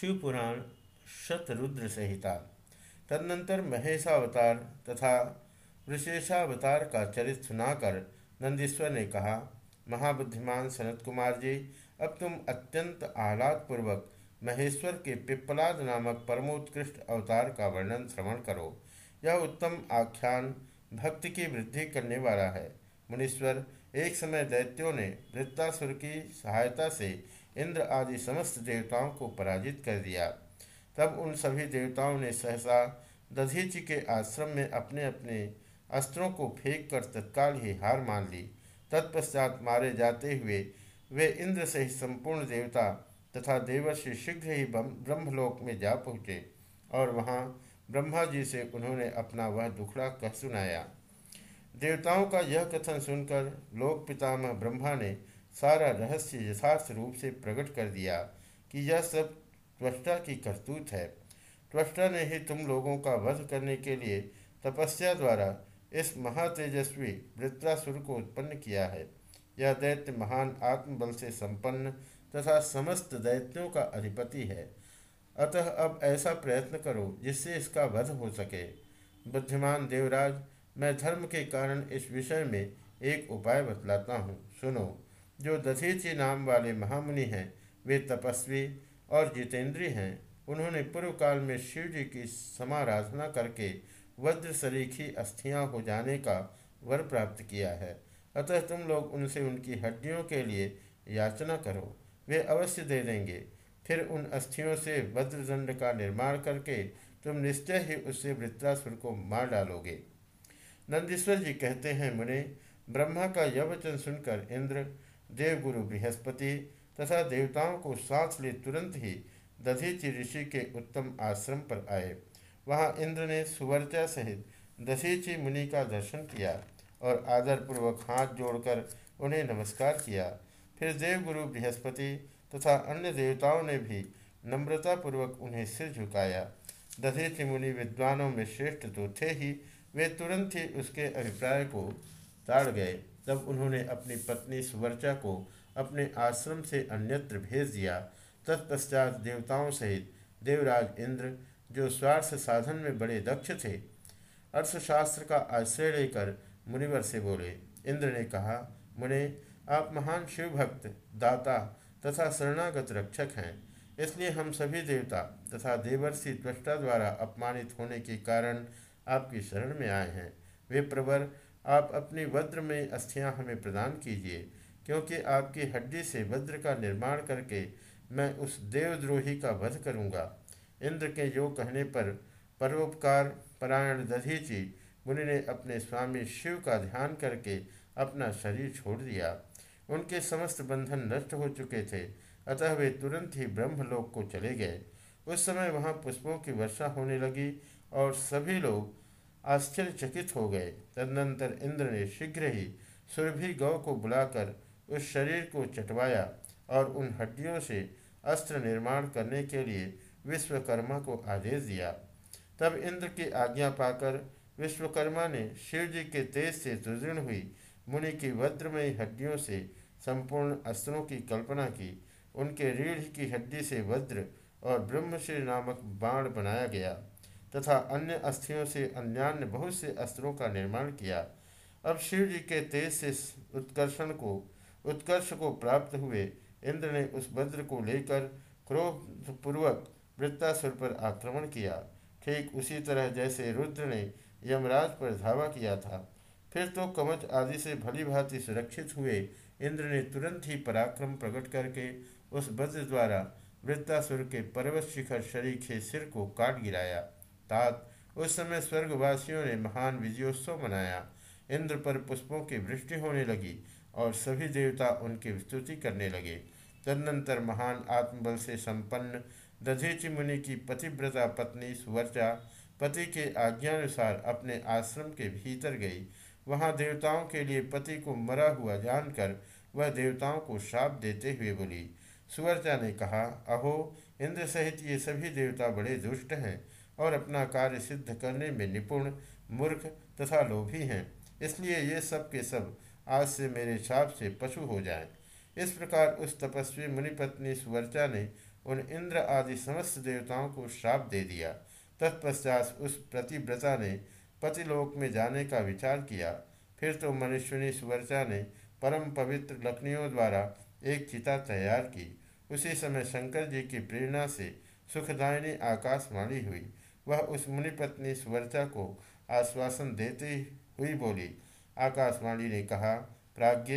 शिवपुराण शतरुद्र संहिता, तदनंतर महेशावतार तथा विशेषावतार का चरित्र सुनाकर नंदीश्वर ने कहा, महाबुद्धिमान सनत कुमार जी, अब तुम अत्यंत आह्लादपूर्वक महेश्वर के पिप्पलाद नामक परमोत्कृष्ट अवतार का वर्णन श्रवण करो। यह उत्तम आख्यान भक्ति की वृद्धि करने वाला है। मुनीश्वर एक समय दैत्यों ने वृत्तासुर की सहायता से इंद्र आदि समस्त देवताओं को पराजित कर दिया। तब उन सभी देवताओं ने सहसा दधीचि के आश्रम में अपने अपने अस्त्रों को फेंक कर तत्काल ही हार मान ली। तत्पश्चात मारे जाते हुए वे इंद्र सहित संपूर्ण देवता तथा देवर्षि शीघ्र ही ब्रह्मलोक में जा पहुँचे और वहाँ ब्रह्मा जी से उन्होंने अपना वह दुखड़ा कह सुनाया। देवताओं का यह कथन सुनकर लोक पितामह ब्रह्मा ने सारा रहस्य यथार्थ रूप से प्रकट कर दिया कि यह सब त्वष्टा की करतूत है। त्वष्टा ने ही तुम लोगों का वध करने के लिए तपस्या द्वारा इस महातेजस्वी वृत्रासुर को उत्पन्न किया है। यह दैत्य महान आत्मबल से संपन्न तथा समस्त दैत्यों का अधिपति है। अतः अब ऐसा प्रयत्न करो जिससे इसका वध हो सके। बुद्धिमान देवराज, मैं धर्म के कारण इस विषय में एक उपाय बतलाता हूँ। सुनो। जो दधीची नाम वाले महामुनि हैं, वे तपस्वी और जितेंद्रीय हैं। उन्होंने पूर्व काल में शिव जी की समाराधना करके वज्र सरीखी अस्थियाँ हो जाने का वर प्राप्त किया है। अतः तुम लोग उनसे उनकी हड्डियों के लिए याचना करो, वे अवश्य दे देंगे। फिर उन अस्थियों से वज्रदंड का निर्माण करके तुम निश्चय ही उससे वृत्रासुर को मार डालोगे। नंदीश्वर जी कहते हैं, मुने, ब्रह्मा का यह वचन सुनकर इंद्र देवगुरु बृहस्पति तथा देवताओं को सांस ले तुरंत ही दधीचि ऋषि के उत्तम आश्रम पर आए। वहाँ इंद्र ने सुवर्चा सहित दधीचि मुनि का दर्शन किया और आदरपूर्वक हाथ जोड़कर उन्हें नमस्कार किया। फिर देवगुरु बृहस्पति तथा अन्य देवताओं ने भी नम्रतापूर्वक उन्हें सिर झुकाया। दधीचि मुनि विद्वानों में श्रेष्ठ तो थे ही, वे तुरंत ही उसके अभिप्राय को ताड़ गए। तब उन्होंने अपनी पत्नी सुवर्चा को अपने आश्रम से अन्यत्र भेज दिया। तत्पश्चात देवताओं सहित देवराज इंद्र, जो स्वार्थ साधन में बड़े दक्ष थे, अर्थशास्त्र का आश्रय लेकर मुनिवर से बोले। इंद्र ने कहा, मुने, आप महान शिव भक्त दाता तथा शरणागत रक्षक हैं। इसलिए हम सभी देवता तथा देवर्षि त्वष्टा द्वारा अपमानित होने के कारण आपकी शरण में आए हैं। वे प्रवर आप अपनी वज्र में अस्थियाँ हमें प्रदान कीजिए, क्योंकि आपकी हड्डी से वज्र का निर्माण करके मैं उस देवद्रोही का वध करूँगा। इंद्र के योग कहने पर परोपकार परायण दधीची मुनि ने अपने स्वामी शिव का ध्यान करके अपना शरीर छोड़ दिया। उनके समस्त बंधन नष्ट हो चुके थे, अतः वे तुरंत ही ब्रह्मलोक को चले गए। उस समय वहाँ पुष्पों की वर्षा होने लगी और सभी लोग आश्चर्यचकित हो गए। तदनंतर इंद्र ने शीघ्र ही सुरभि गौ को बुलाकर उस शरीर को चटवाया और उन हड्डियों से अस्त्र निर्माण करने के लिए विश्वकर्मा को आदेश दिया। तब इंद्र की आज्ञा पाकर विश्वकर्मा ने शिव जी के तेज से सुदृढ़ हुई। मुनि की वज्रमयी हड्डियों से संपूर्ण अस्त्रों की कल्पना की। उनके रीढ़ की हड्डी से वज्र और ब्रह्मश्री नामक बाण बनाया गया। तथा अन्य अस्थियों से अन्यान्य बहुत से अस्त्रों का निर्माण किया। अब शिव जी के तेज से उत्कर्षण को, उत्कर्ष को प्राप्त हुए, इंद्र ने उस वज्र को लेकर क्रोधपूर्वक वृत्तासुर पर आक्रमण किया। ठीक उसी तरह जैसे रुद्र ने यमराज पर धावा किया था। फिर तो कवच आदि से भली भांति सुरक्षित हुए, इंद्र ने तुरंत ही पराक्रम प्रकट करके उस वज्र द्वारा वृत्तासुर के पर्वत शिखर शरीर के सिर को काट गिराया। तात उस समय स्वर्गवासियों ने महान विजयोत्सव मनाया। इंद्र पर पुष्पों की वृष्टि होने लगी और सभी देवता उनकी स्तुति करने लगे। तदनंतर महान आत्मबल से संपन्न दधीचि मुनि की पतिव्रता पत्नी सुवर्चा पति के आज्ञानुसार अपने आश्रम के भीतर गई। वहाँ देवताओं के लिए पति को मरा हुआ जानकर वह देवताओं को श्राप देते हुए बोली। सुवर्चा ने कहा, अहो, इंद्र सहित ये सभी देवता बड़े दुष्ट हैं। और अपना कार्य सिद्ध करने में निपुण, मूर्ख तथा लोभी हैं। इसलिए ये सब के सब आज से मेरे छाप से पशु हो जाएँ। इस प्रकार उस तपस्वी मुनिपत्नी सुवर्चा ने उन इंद्र आदि समस्त देवताओं को श्राप दे दिया। तत्पश्चात उस प्रतिव्रता ने पतिलोक में जाने का विचार किया। फिर तो मनुष्यनी सुवर्चा ने परम पवित्र लकड़ियों द्वारा एक चिता तैयार की। उसी समय शंकर जी की प्रेरणा से सुखदायिनी आकाशवाणी हुई। वह उस मुनिपत्नी सुवर्चा को आश्वासन देती हुई बोली, आकाशवाणी ने कहा, प्राज्ञ,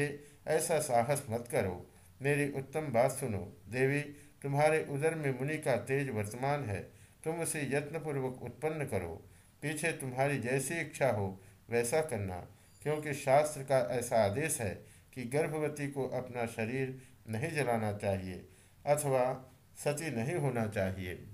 ऐसा साहस मत करो। मेरी उत्तम बात सुनो। देवी, तुम्हारे उदर में मुनि का तेज वर्तमान है। तुम उसे यत्नपूर्वक उत्पन्न करो। पीछे तुम्हारी जैसी इच्छा हो, वैसा करना। क्योंकि शास्त्र का ऐसा आदेश है कि गर्भवती को अपना शरीर नहीं जलाना चाहिए अथवा सती नहीं होना चाहिए।